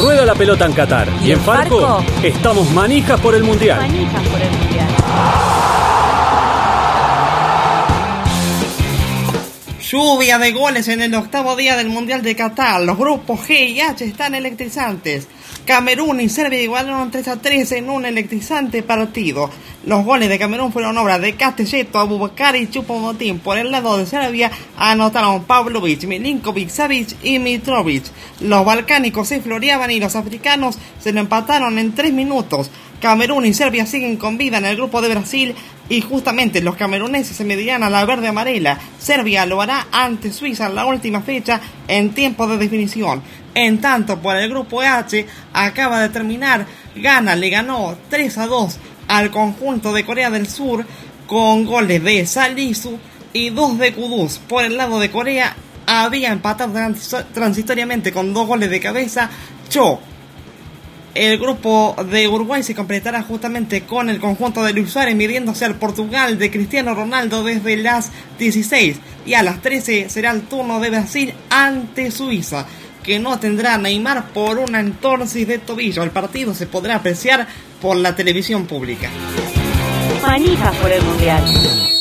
rueda la pelota en Qatar. Y, en Farco, estamos manijas por el Mundial. Manijas por el Mundial. Lluvia de goles en el octavo día del Mundial de Qatar. Los grupos G y H están electrizantes. Camerún y Serbia igualaron 3 a 3 en un electrizante partido. Los goles de Camerún fueron obra de Castelletto, Abubakar y Chupomotín. Por el lado de Serbia anotaron Pavlovic, Milinkovic, Savic y Mitrovic. Los balcánicos se floreaban y los africanos se lo empataron en 3 minutos. Camerún y Serbia siguen con vida en el grupo de Brasil y justamente los cameruneses se medirán a la verde amarela. Serbia lo hará ante Suiza en la última fecha en tiempo de definición. En tanto, por el grupo H acaba de terminar. Ghana le ganó 3 a 2 al conjunto de Corea del Sur con goles de Salisu y 2 de Kudus. Por el lado de Corea había empatado transitoriamente con dos goles de cabeza Cho el grupo de Uruguay se completará justamente con el conjunto de Luis Suárez midiéndose al Portugal de Cristiano Ronaldo desde las 16 y a las 13 será el turno de Brasil ante Suiza que no tendrá Neymar por una entorsis de tobillo. El partido se podrá apreciar por la televisión pública. Manijas por el Mundial.